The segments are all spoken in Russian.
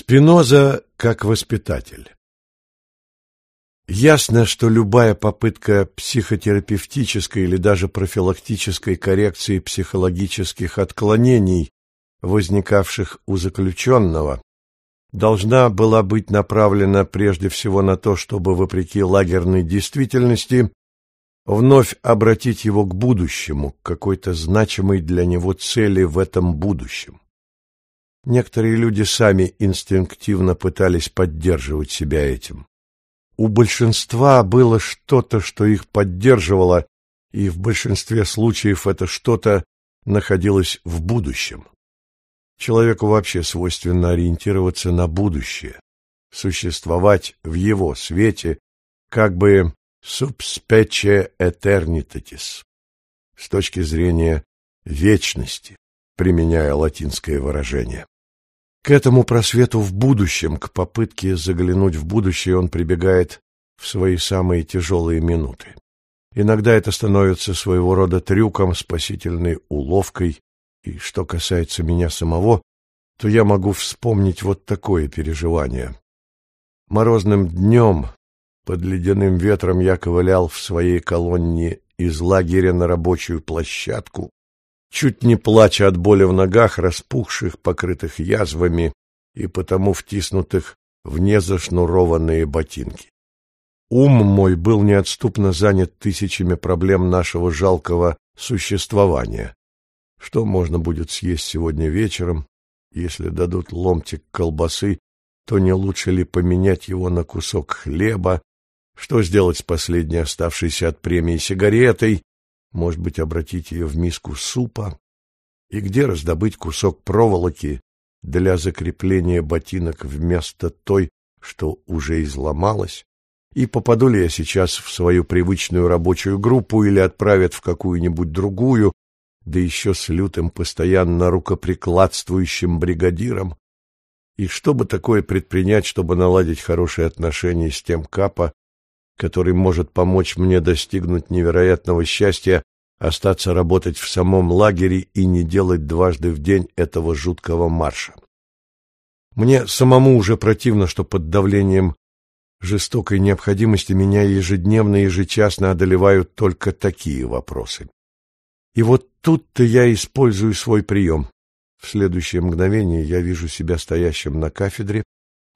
Спиноза как воспитатель Ясно, что любая попытка психотерапевтической или даже профилактической коррекции психологических отклонений, возникавших у заключенного, должна была быть направлена прежде всего на то, чтобы, вопреки лагерной действительности, вновь обратить его к будущему, к какой-то значимой для него цели в этом будущем. Некоторые люди сами инстинктивно пытались поддерживать себя этим. У большинства было что-то, что их поддерживало, и в большинстве случаев это что-то находилось в будущем. Человеку вообще свойственно ориентироваться на будущее, существовать в его свете, как бы subspecie eternitatis, с точки зрения вечности, применяя латинское выражение. К этому просвету в будущем, к попытке заглянуть в будущее он прибегает в свои самые тяжелые минуты. Иногда это становится своего рода трюком, спасительной уловкой, и что касается меня самого, то я могу вспомнить вот такое переживание. Морозным днем под ледяным ветром я ковылял в своей колонне из лагеря на рабочую площадку, чуть не плача от боли в ногах, распухших, покрытых язвами и потому втиснутых в незашнурованные ботинки. Ум мой был неотступно занят тысячами проблем нашего жалкого существования. Что можно будет съесть сегодня вечером, если дадут ломтик колбасы, то не лучше ли поменять его на кусок хлеба? Что сделать с последней оставшейся от премии сигаретой? Может быть, обратить ее в миску супа, и где раздобыть кусок проволоки для закрепления ботинок вместо той, что уже изломалась, и попаду ли я сейчас в свою привычную рабочую группу или отправят в какую-нибудь другую, да еще с лютым постоянно рукоприкладствующим бригадиром, и что бы такое предпринять, чтобы наладить хорошие отношения с тем капа, который может помочь мне достигнуть невероятного счастья, остаться работать в самом лагере и не делать дважды в день этого жуткого марша. Мне самому уже противно, что под давлением жестокой необходимости меня ежедневно и ежечасно одолевают только такие вопросы. И вот тут-то я использую свой прием. В следующее мгновение я вижу себя стоящим на кафедре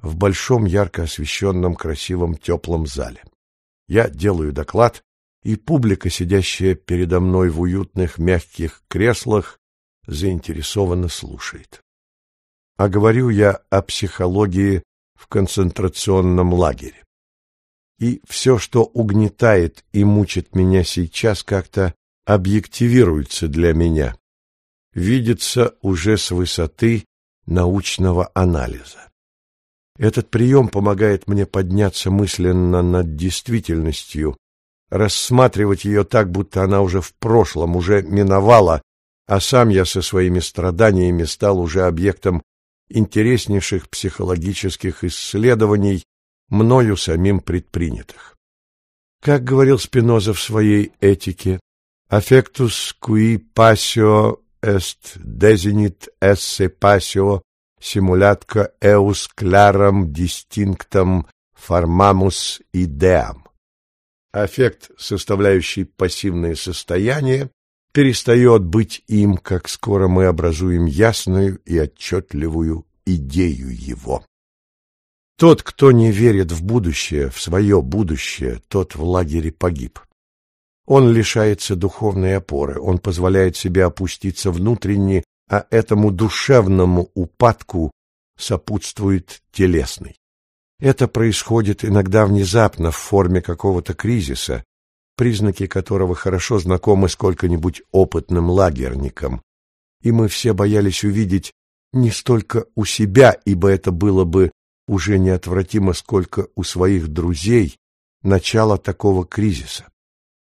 в большом ярко освещенном красивом теплом зале. Я делаю доклад, и публика, сидящая передо мной в уютных мягких креслах, заинтересованно слушает. А говорю я о психологии в концентрационном лагере. И все, что угнетает и мучит меня сейчас, как-то объективируется для меня, видится уже с высоты научного анализа. Этот прием помогает мне подняться мысленно над действительностью, рассматривать ее так, будто она уже в прошлом, уже миновала, а сам я со своими страданиями стал уже объектом интереснейших психологических исследований, мною самим предпринятых. Как говорил Спиноза в своей этике, «Affectus qui passio est desinit esse passio simulатка eus claram distinctam formamus ideam. Аффект, составляющий пассивное состояние, перестает быть им, как скоро мы образуем ясную и отчетливую идею его. Тот, кто не верит в будущее, в свое будущее, тот в лагере погиб. Он лишается духовной опоры, он позволяет себе опуститься внутренне а этому душевному упадку сопутствует телесный. Это происходит иногда внезапно в форме какого-то кризиса, признаки которого хорошо знакомы сколько-нибудь опытным лагерникам, и мы все боялись увидеть не столько у себя, ибо это было бы уже неотвратимо, сколько у своих друзей начало такого кризиса.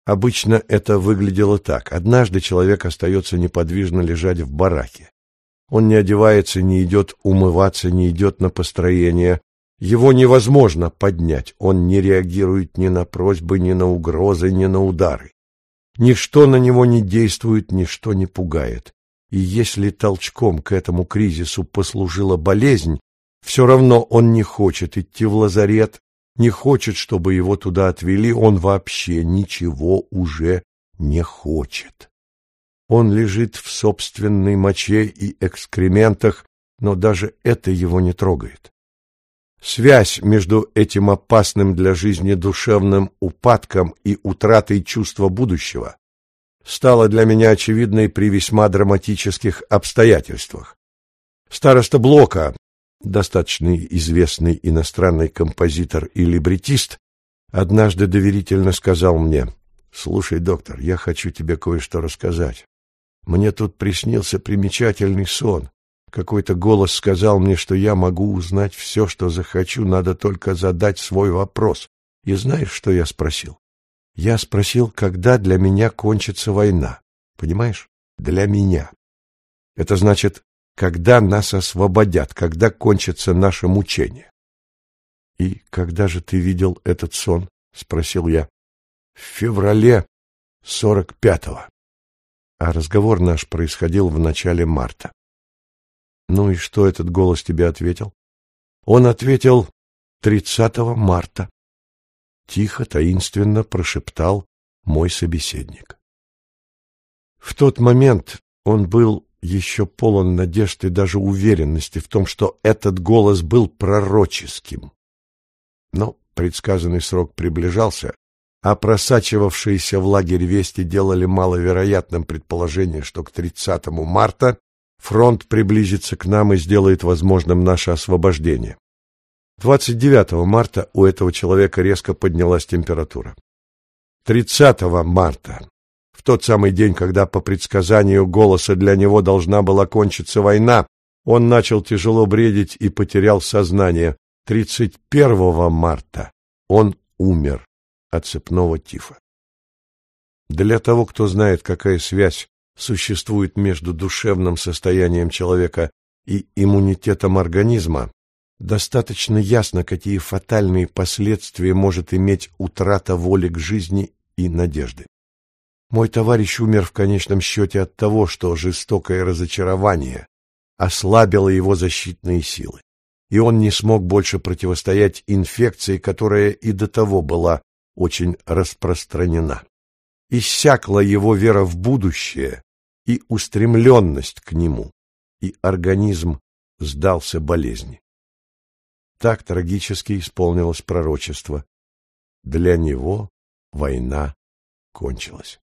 Обычно это выглядело так. Однажды человек остается неподвижно лежать в бараке. Он не одевается, не идет умываться, не идет на построение. Его невозможно поднять. Он не реагирует ни на просьбы, ни на угрозы, ни на удары. Ничто на него не действует, ничто не пугает. И если толчком к этому кризису послужила болезнь, Все равно он не хочет идти в лазарет, не хочет, чтобы его туда отвели, он вообще ничего уже не хочет. Он лежит в собственной моче и экскрементах, но даже это его не трогает. Связь между этим опасным для жизни душевным упадком и утратой чувства будущего стала для меня очевидной при весьма драматических обстоятельствах. Староста Блока, достаточно известный иностранный композитор и либретист, однажды доверительно сказал мне, «Слушай, доктор, я хочу тебе кое-что рассказать. Мне тут приснился примечательный сон. Какой-то голос сказал мне, что я могу узнать все, что захочу, надо только задать свой вопрос. И знаешь, что я спросил? Я спросил, когда для меня кончится война. Понимаешь? Для меня. Это значит, когда нас освободят, когда кончится наше мучение. — И когда же ты видел этот сон? — спросил я. — В феврале сорок пятого. А разговор наш происходил в начале марта. Ну и что этот голос тебе ответил? Он ответил 30 марта. Тихо, таинственно прошептал мой собеседник. В тот момент он был еще полон надежд и даже уверенности в том, что этот голос был пророческим. Но предсказанный срок приближался, а просачивавшиеся в лагерь вести делали маловероятным предположение, что к 30 марта Фронт приблизится к нам и сделает возможным наше освобождение. 29 марта у этого человека резко поднялась температура. 30 марта, тот самый день, когда по предсказанию голоса для него должна была кончиться война, он начал тяжело бредить и потерял сознание. 31 марта он умер от цепного тифа. Для того, кто знает, какая связь существует между душевным состоянием человека и иммунитетом организма, достаточно ясно, какие фатальные последствия может иметь утрата воли к жизни и надежды. Мой товарищ умер в конечном счете от того, что жестокое разочарование ослабило его защитные силы, и он не смог больше противостоять инфекции, которая и до того была очень распространена иссякла его вера в будущее и устремленность к нему, и организм сдался болезни. Так трагически исполнилось пророчество. Для него война кончилась.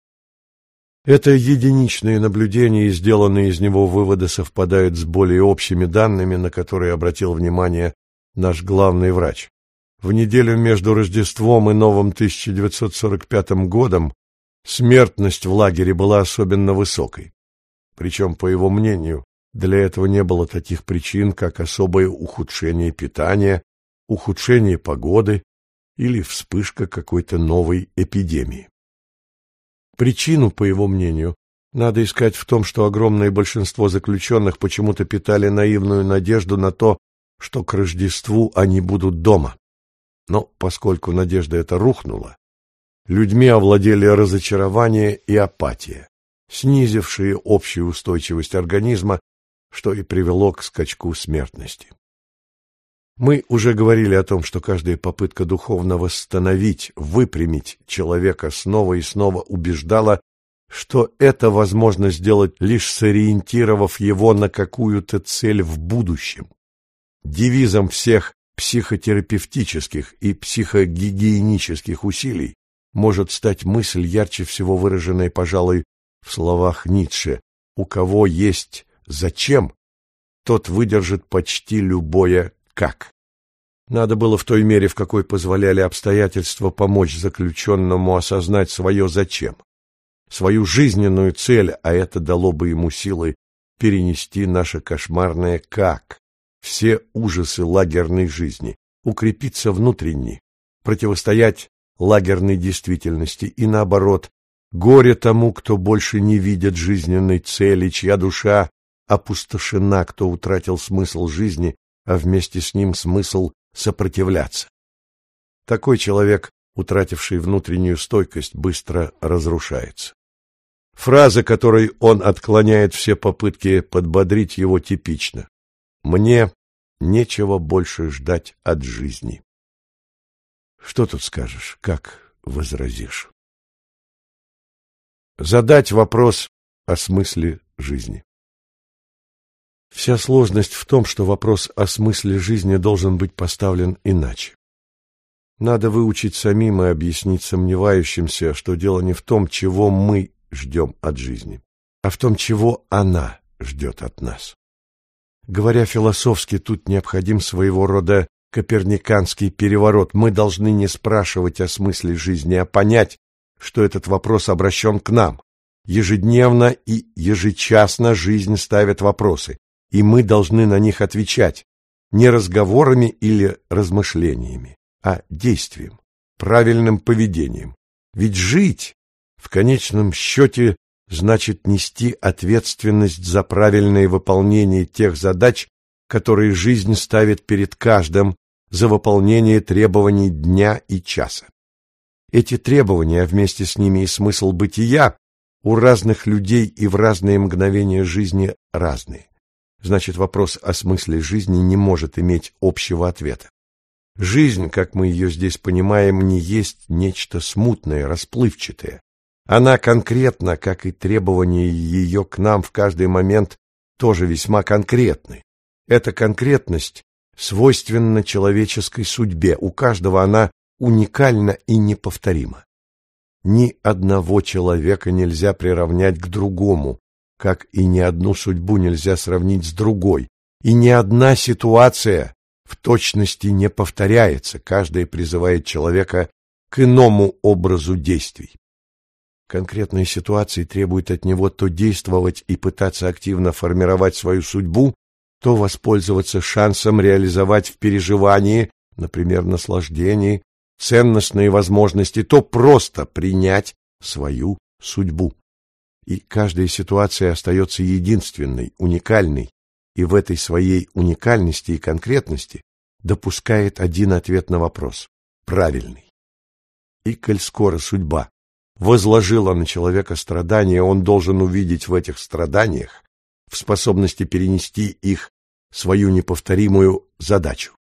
Это единичные наблюдения и сделанные из него выводы совпадают с более общими данными, на которые обратил внимание наш главный врач. В неделю между Рождеством и Новым 1945 годом Смертность в лагере была особенно высокой. Причем, по его мнению, для этого не было таких причин, как особое ухудшение питания, ухудшение погоды или вспышка какой-то новой эпидемии. Причину, по его мнению, надо искать в том, что огромное большинство заключенных почему-то питали наивную надежду на то, что к Рождеству они будут дома. Но поскольку надежда эта рухнула, людьми овладели разочарование и апатия, снизившие общую устойчивость организма, что и привело к скачку смертности. Мы уже говорили о том, что каждая попытка духовно восстановить, выпрямить человека снова и снова убеждала, что это возможно сделать лишь сориентировав его на какую-то цель в будущем. Девизом всех психотерапевтических и психогигиенических усилий может стать мысль, ярче всего выраженная, пожалуй, в словах Ницше «У кого есть зачем, тот выдержит почти любое «как». Надо было в той мере, в какой позволяли обстоятельства, помочь заключенному осознать свое «зачем», свою жизненную цель, а это дало бы ему силы перенести наше кошмарное «как», все ужасы лагерной жизни, укрепиться внутренне, противостоять лагерной действительности, и наоборот, горе тому, кто больше не видит жизненной цели, чья душа опустошена, кто утратил смысл жизни, а вместе с ним смысл сопротивляться. Такой человек, утративший внутреннюю стойкость, быстро разрушается. Фраза, которой он отклоняет все попытки подбодрить его, типична. «Мне нечего больше ждать от жизни. Что тут скажешь, как возразишь? Задать вопрос о смысле жизни. Вся сложность в том, что вопрос о смысле жизни должен быть поставлен иначе. Надо выучить самим и объяснить сомневающимся, что дело не в том, чего мы ждем от жизни, а в том, чего она ждет от нас. Говоря философски, тут необходим своего рода коперниканский переворот. Мы должны не спрашивать о смысле жизни, а понять, что этот вопрос обращен к нам. Ежедневно и ежечасно жизнь ставит вопросы, и мы должны на них отвечать не разговорами или размышлениями, а действием, правильным поведением. Ведь жить в конечном счете значит нести ответственность за правильное выполнение тех задач, которые жизнь ставит перед каждым, за выполнение требований дня и часа. Эти требования, а вместе с ними и смысл бытия, у разных людей и в разные мгновения жизни разные. Значит, вопрос о смысле жизни не может иметь общего ответа. Жизнь, как мы ее здесь понимаем, не есть нечто смутное, расплывчатое. Она конкретна, как и требования ее к нам в каждый момент тоже весьма конкретны. Эта конкретность свойственна человеческой судьбе, у каждого она уникально и неповторимо. Ни одного человека нельзя приравнять к другому, как и ни одну судьбу нельзя сравнить с другой, и ни одна ситуация в точности не повторяется, каждая призывает человека к иному образу действий. Конкретные ситуации требуют от него то действовать и пытаться активно формировать свою судьбу, то воспользоваться шансом реализовать в переживании, например, наслаждении, ценностные возможности, то просто принять свою судьбу. И каждая ситуация остается единственной, уникальной, и в этой своей уникальности и конкретности допускает один ответ на вопрос – правильный. И коль скоро судьба возложила на человека страдания, он должен увидеть в этих страданиях, в способности перенести их, свою неповторимую задачу.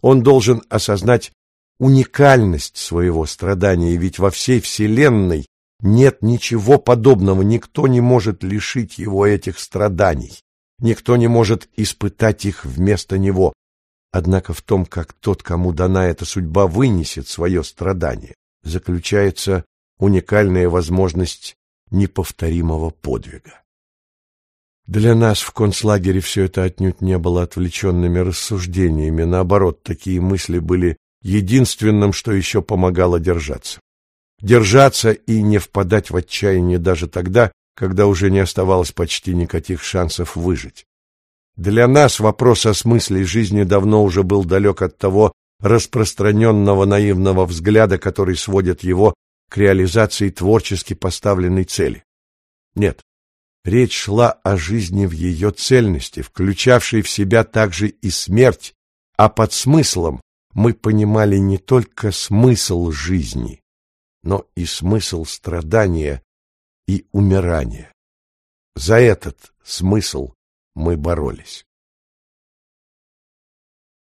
Он должен осознать уникальность своего страдания, ведь во всей Вселенной нет ничего подобного, никто не может лишить его этих страданий, никто не может испытать их вместо него. Однако в том, как тот, кому дана эта судьба, вынесет свое страдание, заключается уникальная возможность неповторимого подвига. Для нас в концлагере все это отнюдь не было отвлеченными рассуждениями, наоборот, такие мысли были единственным, что еще помогало держаться. Держаться и не впадать в отчаяние даже тогда, когда уже не оставалось почти никаких шансов выжить. Для нас вопрос о смысле жизни давно уже был далек от того распространенного наивного взгляда, который сводит его к реализации творчески поставленной цели. Нет, речь шла о жизни в ее цельности, включавшей в себя также и смерть, а под смыслом мы понимали не только смысл жизни, но и смысл страдания и умирания. За этот смысл мы боролись.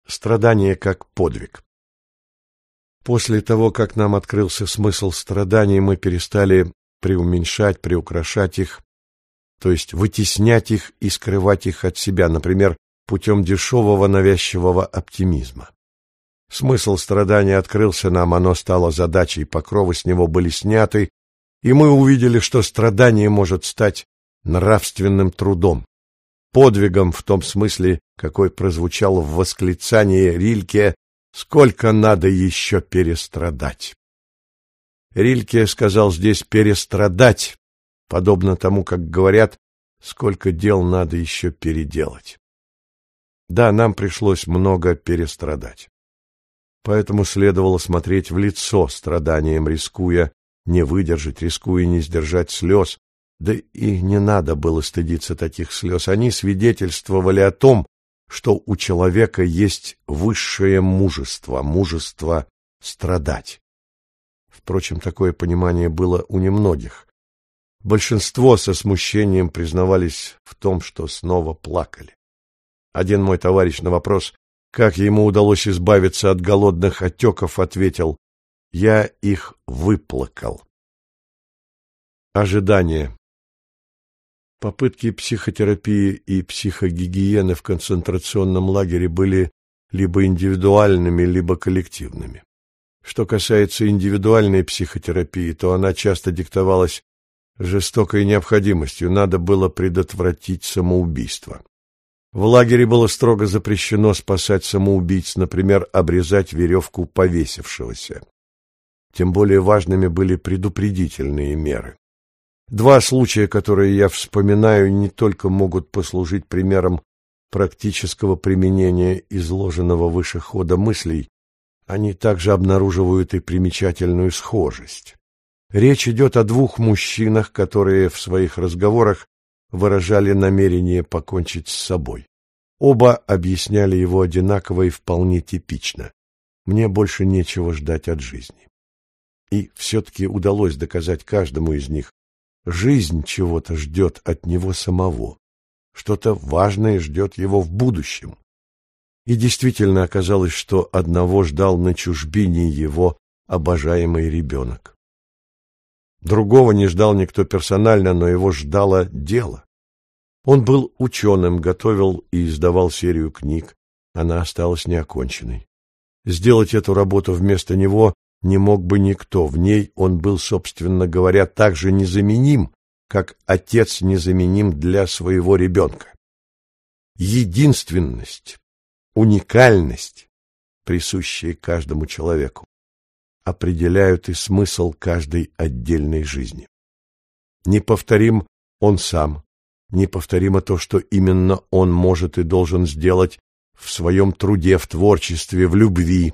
Страдание как подвиг. После того, как нам открылся смысл страданий, мы перестали преуменьшать, приукрашать их, то есть вытеснять их и скрывать их от себя, например, путем дешевого навязчивого оптимизма. Смысл страдания открылся нам, оно стало задачей, покровы с него были сняты, и мы увидели, что страдание может стать нравственным трудом, подвигом в том смысле, какой прозвучал в восклицании Рильке Сколько надо еще перестрадать? Рильке сказал здесь перестрадать, подобно тому, как говорят, сколько дел надо еще переделать. Да, нам пришлось много перестрадать. Поэтому следовало смотреть в лицо страданиям, рискуя не выдержать, рискуя не сдержать слез. Да и не надо было стыдиться таких слез. Они свидетельствовали о том, что у человека есть высшее мужество, мужество страдать. Впрочем, такое понимание было у немногих. Большинство со смущением признавались в том, что снова плакали. Один мой товарищ на вопрос, Как ему удалось избавиться от голодных отеков, ответил «Я их выплакал». Ожидание Попытки психотерапии и психогигиены в концентрационном лагере были либо индивидуальными, либо коллективными. Что касается индивидуальной психотерапии, то она часто диктовалась жестокой необходимостью, надо было предотвратить самоубийство. В лагере было строго запрещено спасать самоубийц, например, обрезать веревку повесившегося. Тем более важными были предупредительные меры. Два случая, которые я вспоминаю, не только могут послужить примером практического применения изложенного выше хода мыслей, они также обнаруживают и примечательную схожесть. Речь идет о двух мужчинах, которые в своих разговорах выражали намерение покончить с собой. Оба объясняли его одинаково и вполне типично. Мне больше нечего ждать от жизни. И все-таки удалось доказать каждому из них, жизнь чего-то ждет от него самого, что-то важное ждет его в будущем. И действительно оказалось, что одного ждал на чужбине его обожаемый ребенок. Другого не ждал никто персонально, но его ждало дело. Он был ученым, готовил и издавал серию книг. Она осталась неоконченной. Сделать эту работу вместо него не мог бы никто. В ней он был, собственно говоря, так же незаменим, как отец незаменим для своего ребенка. Единственность, уникальность, присущие каждому человеку, определяют и смысл каждой отдельной жизни. Неповторим он сам, неповторимо то, что именно он может и должен сделать в своем труде, в творчестве, в любви.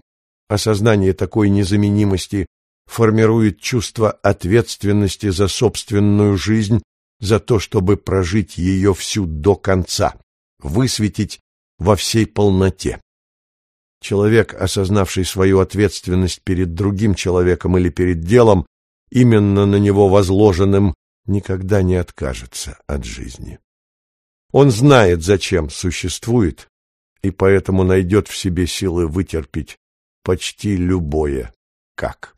Осознание такой незаменимости формирует чувство ответственности за собственную жизнь, за то, чтобы прожить ее всю до конца, высветить во всей полноте. Человек, осознавший свою ответственность перед другим человеком или перед делом, именно на него возложенным, никогда не откажется от жизни. Он знает, зачем существует, и поэтому найдет в себе силы вытерпеть почти любое «как».